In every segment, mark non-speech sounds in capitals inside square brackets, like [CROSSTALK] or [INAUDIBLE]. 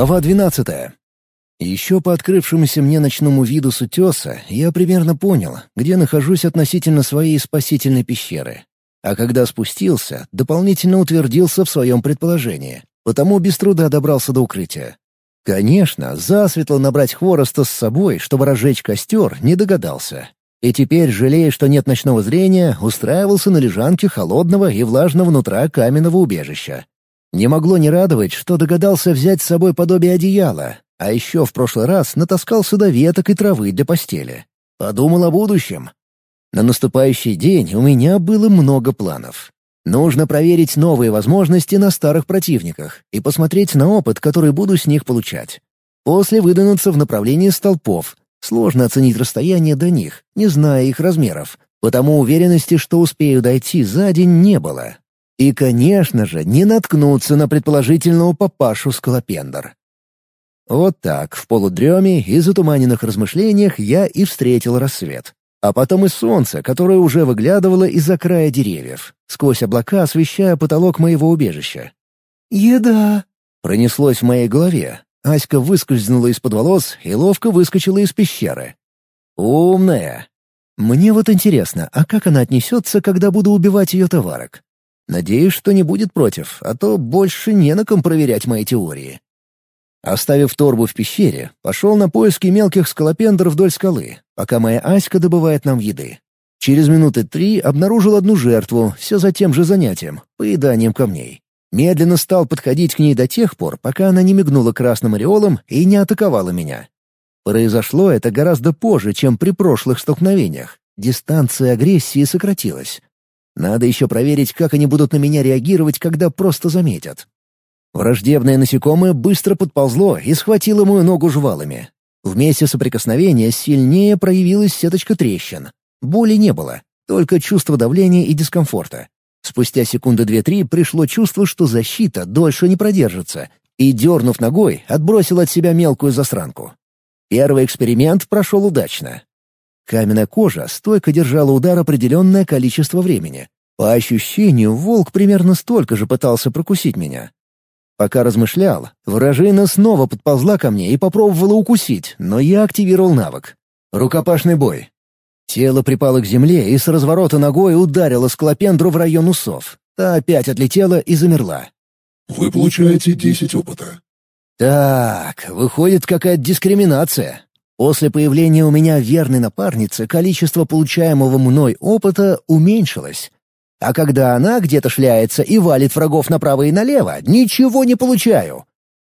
Глава 12. Еще по открывшемуся мне ночному виду с утеса я примерно понял, где нахожусь относительно своей спасительной пещеры. А когда спустился, дополнительно утвердился в своем предположении, потому без труда добрался до укрытия. Конечно, засветло набрать хвороста с собой, чтобы разжечь костер, не догадался. И теперь, жалея, что нет ночного зрения, устраивался на лежанке холодного и влажного нутра каменного убежища. Не могло не радовать, что догадался взять с собой подобие одеяла, а еще в прошлый раз натаскал сюда веток и травы для постели. Подумал о будущем. На наступающий день у меня было много планов. Нужно проверить новые возможности на старых противниках и посмотреть на опыт, который буду с них получать. После выдвинуться в направлении столпов. Сложно оценить расстояние до них, не зная их размеров, потому уверенности, что успею дойти за день, не было. И, конечно же, не наткнуться на предположительного папашу Скалопендр. Вот так, в полудреме и затуманенных размышлениях я и встретил рассвет. А потом и солнце, которое уже выглядывало из-за края деревьев, сквозь облака освещая потолок моего убежища. «Еда!» — пронеслось в моей голове. Аська выскользнула из-под волос и ловко выскочила из пещеры. «Умная!» Мне вот интересно, а как она отнесется, когда буду убивать ее товарок? Надеюсь, что не будет против, а то больше не на ком проверять мои теории. Оставив торбу в пещере, пошел на поиски мелких скалопендр вдоль скалы, пока моя Аська добывает нам еды. Через минуты три обнаружил одну жертву, все за тем же занятием — поеданием камней. Медленно стал подходить к ней до тех пор, пока она не мигнула красным ореолом и не атаковала меня. Произошло это гораздо позже, чем при прошлых столкновениях. Дистанция агрессии сократилась. Надо еще проверить, как они будут на меня реагировать, когда просто заметят. Враждебное насекомое быстро подползло и схватило мою ногу жвалами. В месте соприкосновения сильнее проявилась сеточка трещин. Боли не было, только чувство давления и дискомфорта. Спустя секунды две-три пришло чувство, что защита дольше не продержится, и, дернув ногой, отбросил от себя мелкую засранку. Первый эксперимент прошел удачно. Каменная кожа стойко держала удар определенное количество времени. По ощущению, волк примерно столько же пытался прокусить меня. Пока размышлял, вражина снова подползла ко мне и попробовала укусить, но я активировал навык. Рукопашный бой. Тело припало к земле и с разворота ногой ударило склопендру в район усов. Та опять отлетела и замерла. Вы получаете 10 опыта. Так, выходит какая-то дискриминация. После появления у меня верной напарницы количество получаемого мной опыта уменьшилось. А когда она где-то шляется и валит врагов направо и налево, ничего не получаю.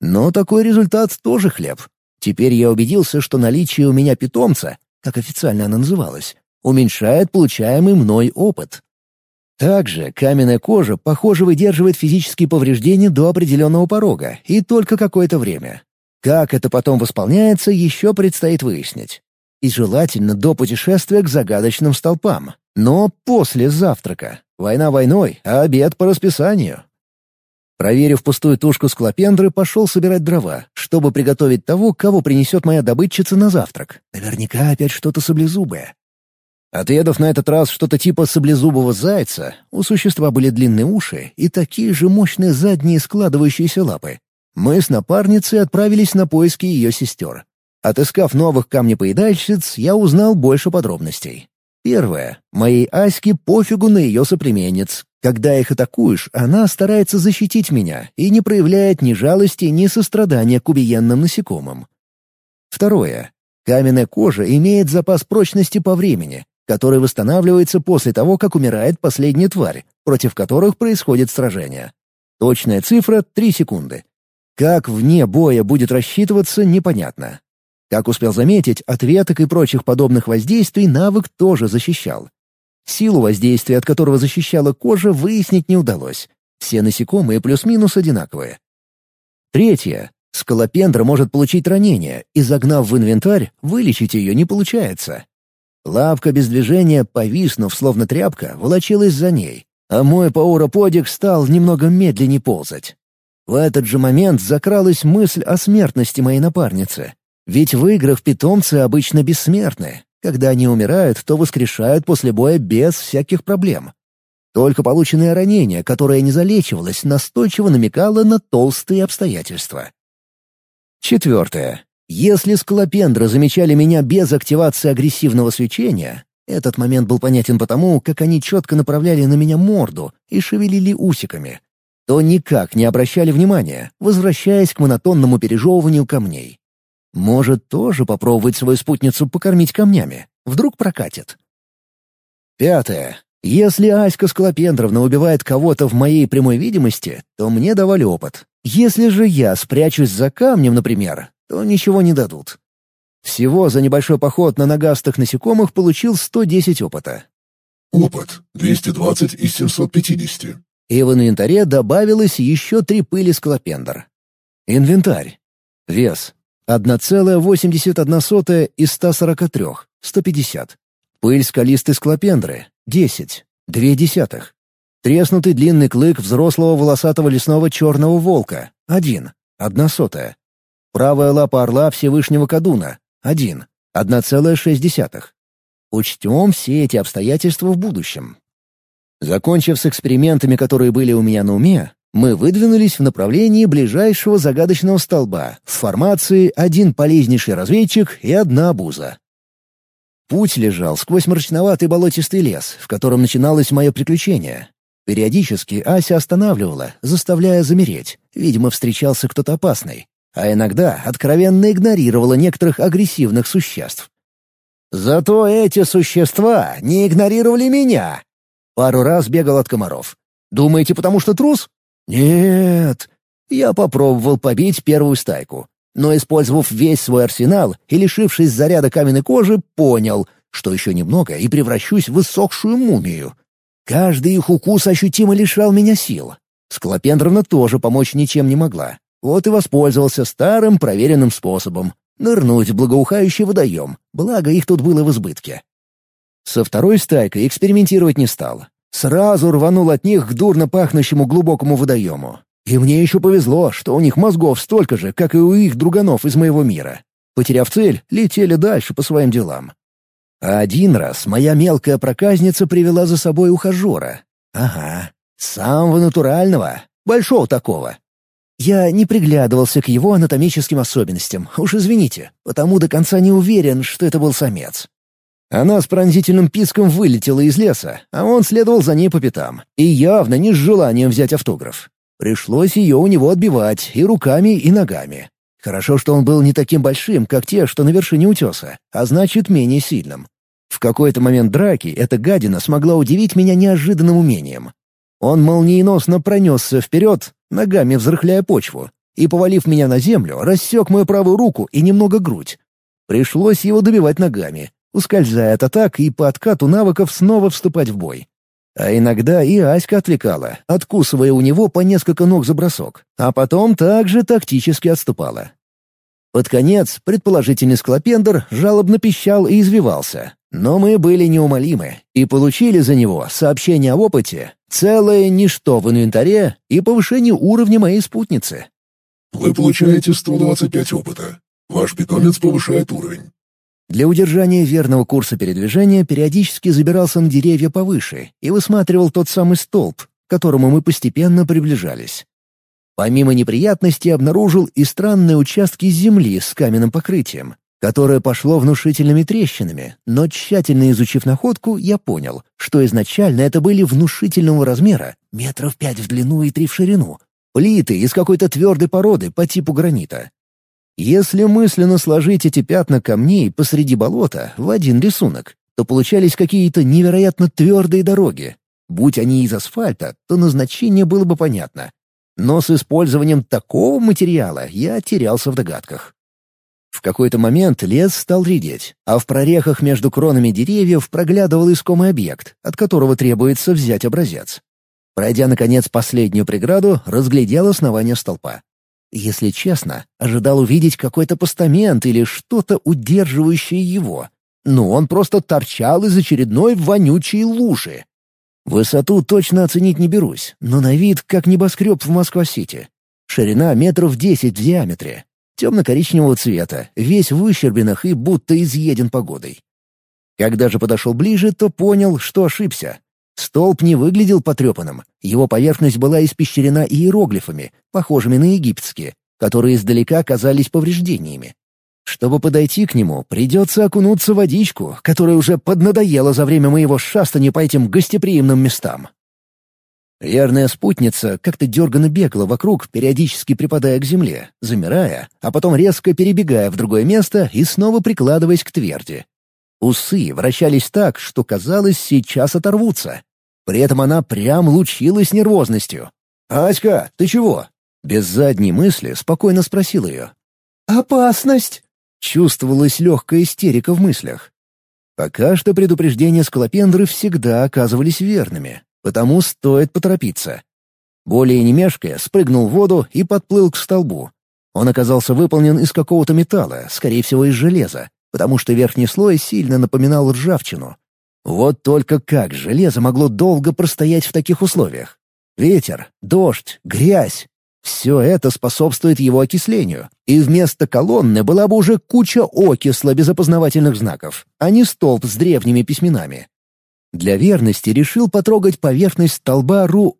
Но такой результат тоже хлеб. Теперь я убедился, что наличие у меня питомца, как официально она называлась, уменьшает получаемый мной опыт. Также каменная кожа, похоже, выдерживает физические повреждения до определенного порога и только какое-то время. Как это потом восполняется, еще предстоит выяснить. И желательно до путешествия к загадочным столпам. Но после завтрака. Война войной, а обед по расписанию. Проверив пустую тушку склопендры, пошел собирать дрова, чтобы приготовить того, кого принесет моя добытчица на завтрак. Наверняка опять что-то саблезубое. Отъедав на этот раз что-то типа саблезубого зайца, у существа были длинные уши и такие же мощные задние складывающиеся лапы, мы с напарницей отправились на поиски ее сестер. Отыскав новых камнепоедальщиц, я узнал больше подробностей. Первое. Моей Аське пофигу на ее соплеменниц. Когда их атакуешь, она старается защитить меня и не проявляет ни жалости, ни сострадания к убиенным насекомым. Второе. Каменная кожа имеет запас прочности по времени, который восстанавливается после того, как умирает последняя тварь, против которых происходит сражение. Точная цифра — 3 секунды. Как вне боя будет рассчитываться, непонятно. Как успел заметить, от веток и прочих подобных воздействий навык тоже защищал. Силу воздействия, от которого защищала кожа, выяснить не удалось. Все насекомые плюс-минус одинаковые. Третье. Скалопендра может получить ранение, и загнав в инвентарь, вылечить ее не получается. Лапка без движения, повиснув, словно тряпка, волочилась за ней, а мой пауроподик стал немного медленнее ползать. В этот же момент закралась мысль о смертности моей напарницы. Ведь в играх питомцы обычно бессмертны. Когда они умирают, то воскрешают после боя без всяких проблем. Только полученное ранение, которое не залечивалось, настойчиво намекало на толстые обстоятельства. Четвертое. Если скалопендры замечали меня без активации агрессивного свечения, этот момент был понятен потому, как они четко направляли на меня морду и шевелили усиками, то никак не обращали внимания, возвращаясь к монотонному пережевыванию камней. Может, тоже попробовать свою спутницу покормить камнями? Вдруг прокатит. Пятое. Если Аська Скалопендровна убивает кого-то в моей прямой видимости, то мне давали опыт. Если же я спрячусь за камнем, например, то ничего не дадут. Всего за небольшой поход на ногастых насекомых получил 110 опыта. Опыт 220 из 750. И в инвентаре добавилось еще три пыли скалопендр. Инвентарь. Вес. 1,81 из 143, 150. Пыль скалистой склопендры — 10, 2 десятых. Треснутый длинный клык взрослого волосатого лесного черного волка — 1, 1 сотая. Правая лапа орла Всевышнего Кадуна — 1, 1,6. Учтем все эти обстоятельства в будущем. Закончив с экспериментами, которые были у меня на уме, мы выдвинулись в направлении ближайшего загадочного столба в формации один полезнейший разведчик и одна обуза. Путь лежал сквозь мрачноватый болотистый лес, в котором начиналось мое приключение. Периодически Ася останавливала, заставляя замереть. Видимо, встречался кто-то опасный. А иногда откровенно игнорировала некоторых агрессивных существ. Зато эти существа не игнорировали меня. Пару раз бегал от комаров. Думаете, потому что трус? Нет. Я попробовал побить первую стайку, но, использовав весь свой арсенал и лишившись заряда каменной кожи, понял, что еще немного и превращусь в высохшую мумию. Каждый их укус ощутимо лишал меня сил. Склопендровна тоже помочь ничем не могла. Вот и воспользовался старым проверенным способом — нырнуть в благоухающий водоем, благо их тут было в избытке. Со второй стайкой экспериментировать не стал. Сразу рванул от них к дурно пахнущему глубокому водоему. И мне еще повезло, что у них мозгов столько же, как и у их друганов из моего мира. Потеряв цель, летели дальше по своим делам. А один раз моя мелкая проказница привела за собой ухажера. Ага, самого натурального, большого такого. Я не приглядывался к его анатомическим особенностям, уж извините, потому до конца не уверен, что это был самец. Она с пронзительным писком вылетела из леса, а он следовал за ней по пятам, и явно не с желанием взять автограф. Пришлось ее у него отбивать и руками, и ногами. Хорошо, что он был не таким большим, как те, что на вершине утеса, а значит, менее сильным. В какой-то момент драки эта гадина смогла удивить меня неожиданным умением. Он молниеносно пронесся вперед, ногами взрыхляя почву, и, повалив меня на землю, рассек мою правую руку и немного грудь. Пришлось его добивать ногами, ускользая от атак и по откату навыков снова вступать в бой. А иногда и Аська отвлекала, откусывая у него по несколько ног за бросок, а потом также тактически отступала. Под конец предположительный склопендр жалобно пищал и извивался, но мы были неумолимы и получили за него сообщение о опыте, целое ничто в инвентаре и повышение уровня моей спутницы. Вы получаете 125 опыта. Ваш питомец повышает уровень. Для удержания верного курса передвижения периодически забирался на деревья повыше и высматривал тот самый столб, к которому мы постепенно приближались. Помимо неприятностей обнаружил и странные участки земли с каменным покрытием, которое пошло внушительными трещинами, но тщательно изучив находку, я понял, что изначально это были внушительного размера, метров пять в длину и три в ширину, плиты из какой-то твердой породы по типу гранита. Если мысленно сложить эти пятна камней посреди болота в один рисунок, то получались какие-то невероятно твердые дороги. Будь они из асфальта, то назначение было бы понятно. Но с использованием такого материала я терялся в догадках. В какой-то момент лес стал редеть, а в прорехах между кронами деревьев проглядывал искомый объект, от которого требуется взять образец. Пройдя, наконец, последнюю преграду, разглядел основание столпа. Если честно, ожидал увидеть какой-то постамент или что-то, удерживающее его. Но он просто торчал из очередной вонючей лужи. Высоту точно оценить не берусь, но на вид как небоскреб в Москва-Сити. Ширина метров десять в диаметре. Темно-коричневого цвета, весь в выщербинах и будто изъеден погодой. Когда же подошел ближе, то понял, что ошибся. Столб не выглядел потрепанным, его поверхность была испещрена иероглифами, похожими на египетские, которые издалека казались повреждениями. Чтобы подойти к нему, придется окунуться в водичку, которая уже поднадоела за время моего шастания по этим гостеприимным местам. Верная спутница как-то дерганно бегала вокруг, периодически припадая к земле, замирая, а потом резко перебегая в другое место и снова прикладываясь к тверди. Усы вращались так, что казалось, сейчас оторвутся. При этом она прям лучилась нервозностью. «Аська, ты чего?» Без задней мысли спокойно спросил ее. «Опасность!» Чувствовалась легкая истерика в мыслях. Пока что предупреждения скалопендры всегда оказывались верными, потому стоит поторопиться. Более не мешкая, спрыгнул в воду и подплыл к столбу. Он оказался выполнен из какого-то металла, скорее всего, из железа, потому что верхний слой сильно напоминал ржавчину. Вот только как железо могло долго простоять в таких условиях? Ветер, дождь, грязь — все это способствует его окислению, и вместо колонны была бы уже куча окисла без опознавательных знаков, а не столб с древними письменами. Для верности решил потрогать поверхность столба Ру...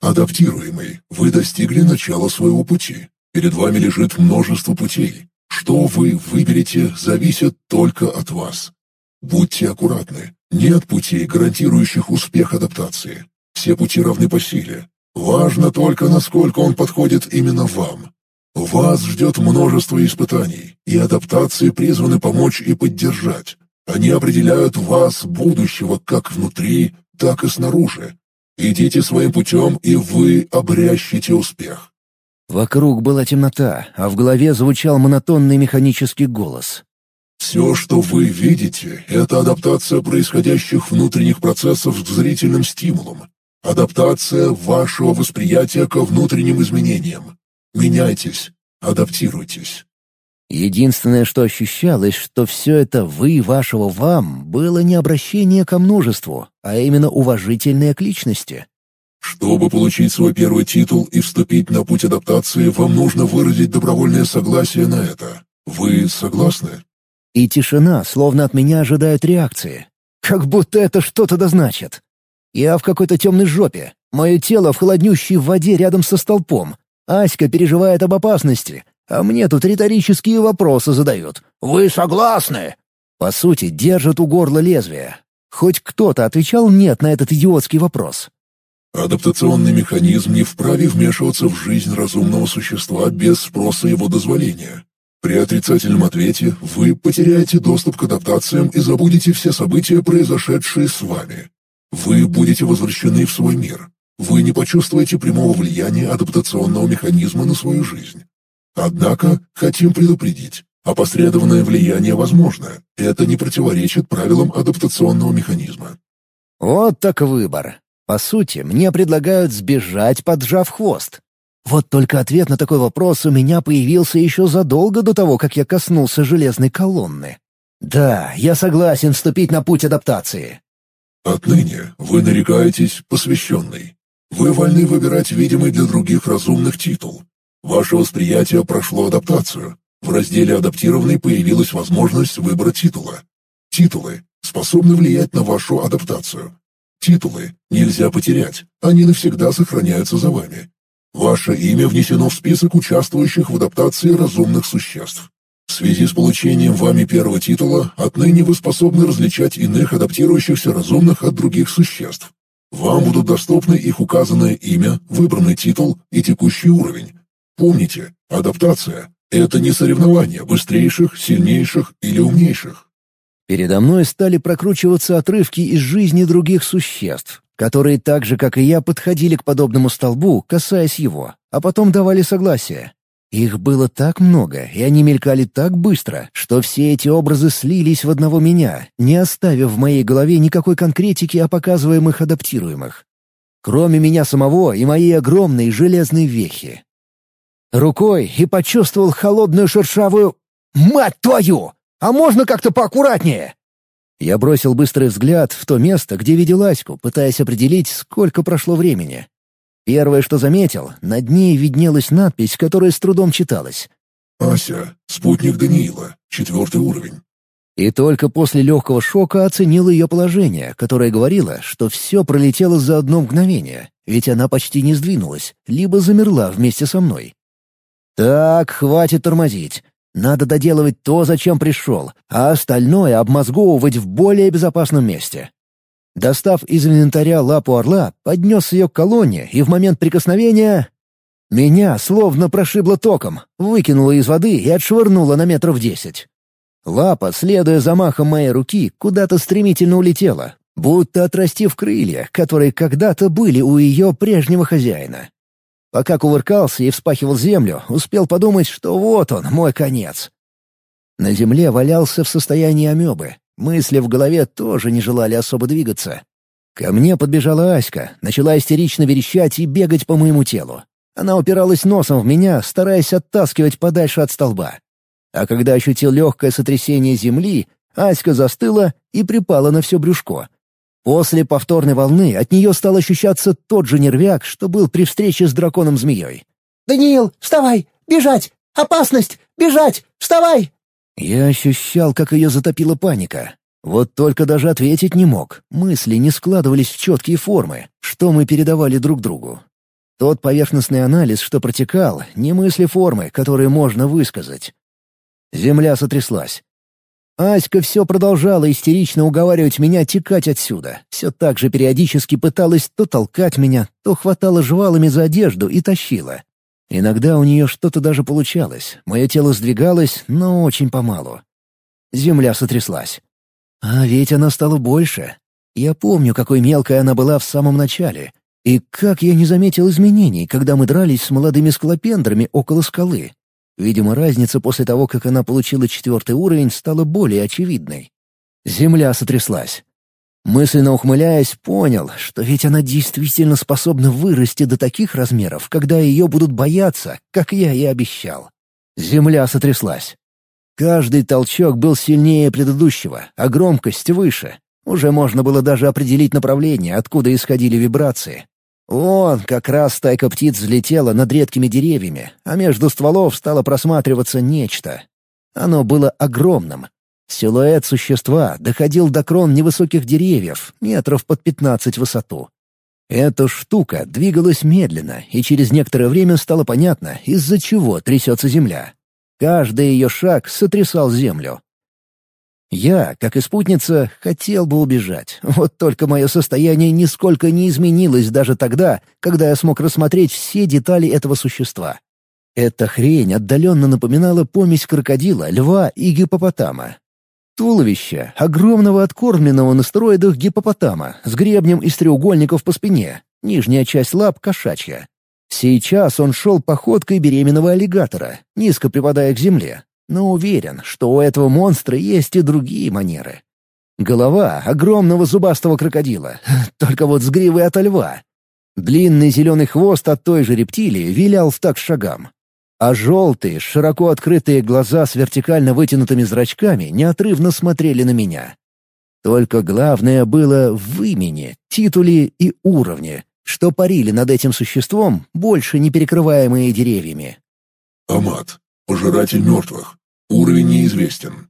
Адаптируемый, вы достигли начала своего пути. Перед вами лежит множество путей. Что вы выберете, зависит только от вас. Будьте аккуратны. Нет путей, гарантирующих успех адаптации. Все пути равны по силе. Важно только, насколько он подходит именно вам. Вас ждет множество испытаний, и адаптации призваны помочь и поддержать. Они определяют вас будущего как внутри, так и снаружи. Идите своим путем, и вы обрящите успех. Вокруг была темнота, а в голове звучал монотонный механический голос. «Все, что вы видите, это адаптация происходящих внутренних процессов к зрительным стимулам, адаптация вашего восприятия ко внутренним изменениям. Меняйтесь, адаптируйтесь». Единственное, что ощущалось, что все это «вы» вашего «вам» было не обращение ко множеству, а именно уважительное к личности. Чтобы получить свой первый титул и вступить на путь адаптации, вам нужно выразить добровольное согласие на это. Вы согласны? И тишина, словно от меня ожидает реакции. Как будто это что-то дозначит. Я в какой-то темной жопе. Мое тело в холоднющей воде рядом со столпом. Аська переживает об опасности, а мне тут риторические вопросы задают. «Вы согласны?» По сути, держат у горла лезвия. Хоть кто-то отвечал «нет» на этот идиотский вопрос. Адаптационный механизм не вправе вмешиваться в жизнь разумного существа без спроса его дозволения. При отрицательном ответе вы потеряете доступ к адаптациям и забудете все события, произошедшие с вами. Вы будете возвращены в свой мир. Вы не почувствуете прямого влияния адаптационного механизма на свою жизнь. Однако, хотим предупредить, опосредованное влияние возможно. Это не противоречит правилам адаптационного механизма. Вот так выбор. По сути, мне предлагают сбежать, поджав хвост. Вот только ответ на такой вопрос у меня появился еще задолго до того, как я коснулся железной колонны. Да, я согласен вступить на путь адаптации. Отныне вы нарекаетесь посвященный. Вы вольны выбирать видимый для других разумных титул, Ваше восприятие прошло адаптацию. В разделе «Адаптированный» появилась возможность выбора титула. Титулы способны влиять на вашу адаптацию. Титулы нельзя потерять, они навсегда сохраняются за вами. Ваше имя внесено в список участвующих в адаптации разумных существ. В связи с получением вами первого титула, отныне вы способны различать иных адаптирующихся разумных от других существ. Вам будут доступны их указанное имя, выбранный титул и текущий уровень, Помните, адаптация — это не соревнование быстрейших, сильнейших или умнейших. Передо мной стали прокручиваться отрывки из жизни других существ, которые так же, как и я, подходили к подобному столбу, касаясь его, а потом давали согласие. Их было так много, и они мелькали так быстро, что все эти образы слились в одного меня, не оставив в моей голове никакой конкретики о показываемых адаптируемых. Кроме меня самого и моей огромной железной вехи рукой и почувствовал холодную шершавую... «Мать твою! А можно как-то поаккуратнее?» Я бросил быстрый взгляд в то место, где видел Аську, пытаясь определить, сколько прошло времени. Первое, что заметил, над ней виднелась надпись, которая с трудом читалась. «Ася, спутник Даниила, четвертый уровень». И только после легкого шока оценил ее положение, которое говорило, что все пролетело за одно мгновение, ведь она почти не сдвинулась, либо замерла вместе со мной. Так, хватит тормозить. Надо доделывать то, зачем пришел, а остальное обмозговывать в более безопасном месте. Достав из инвентаря лапу орла, поднес ее к колонне, и в момент прикосновения... Меня словно прошибло током, выкинуло из воды и отшвырнуло на метров десять. Лапа, следуя замахом моей руки, куда-то стремительно улетела, будто отрастив крылья, которые когда-то были у ее прежнего хозяина. Пока кувыркался и вспахивал землю, успел подумать, что вот он, мой конец. На земле валялся в состоянии амебы. Мысли в голове тоже не желали особо двигаться. Ко мне подбежала Аська, начала истерично верещать и бегать по моему телу. Она упиралась носом в меня, стараясь оттаскивать подальше от столба. А когда ощутил легкое сотрясение земли, Аська застыла и припала на все брюшко, После повторной волны от нее стал ощущаться тот же нервяк, что был при встрече с драконом-змеей. «Даниил, вставай! Бежать! Опасность! Бежать! Вставай!» Я ощущал, как ее затопила паника. Вот только даже ответить не мог. Мысли не складывались в четкие формы, что мы передавали друг другу. Тот поверхностный анализ, что протекал, не мысли формы, которые можно высказать. Земля сотряслась. Аська все продолжала истерично уговаривать меня текать отсюда. Все так же периодически пыталась то толкать меня, то хватала жвалами за одежду и тащила. Иногда у нее что-то даже получалось. Мое тело сдвигалось, но очень помалу. Земля сотряслась. А ведь она стала больше. Я помню, какой мелкой она была в самом начале. И как я не заметил изменений, когда мы дрались с молодыми скалопендрами около скалы. Видимо, разница после того, как она получила четвертый уровень, стала более очевидной. Земля сотряслась. Мысленно ухмыляясь, понял, что ведь она действительно способна вырасти до таких размеров, когда ее будут бояться, как я и обещал. Земля сотряслась. Каждый толчок был сильнее предыдущего, а громкость выше. Уже можно было даже определить направление, откуда исходили вибрации. Вон, как раз стайка птиц взлетела над редкими деревьями, а между стволов стало просматриваться нечто. Оно было огромным. Силуэт существа доходил до крон невысоких деревьев, метров под пятнадцать в высоту. Эта штука двигалась медленно, и через некоторое время стало понятно, из-за чего трясется земля. Каждый ее шаг сотрясал землю. Я, как и спутница, хотел бы убежать. Вот только мое состояние нисколько не изменилось даже тогда, когда я смог рассмотреть все детали этого существа. Эта хрень отдаленно напоминала помесь крокодила, льва и гипопотама. Туловище огромного откормленного на стероидах гипопотама с гребнем из треугольников по спине, нижняя часть лап кошачья. Сейчас он шел походкой беременного аллигатора, низко припадая к земле, но уверен, что у этого монстра есть и другие манеры. Голова огромного зубастого крокодила, [LAUGHS] только вот с гривой от льва. Длинный зеленый хвост от той же рептилии вилял в так шагам. А желтые, широко открытые глаза с вертикально вытянутыми зрачками неотрывно смотрели на меня. Только главное было в имени, титуле и уровне, что парили над этим существом, больше не перекрываемые деревьями. Амат. Пожиратель мертвых. Уровень неизвестен.